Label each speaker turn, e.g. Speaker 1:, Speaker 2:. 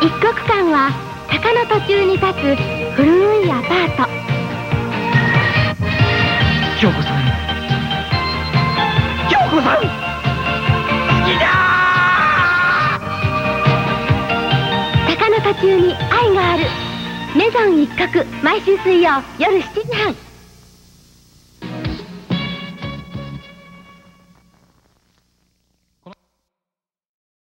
Speaker 1: 一国間は坂の途中に立つ古いアパート。
Speaker 2: 京子さん。京子さん。好きだ
Speaker 1: 坂の途中に愛がある。メゾン一角毎週水曜夜7時半。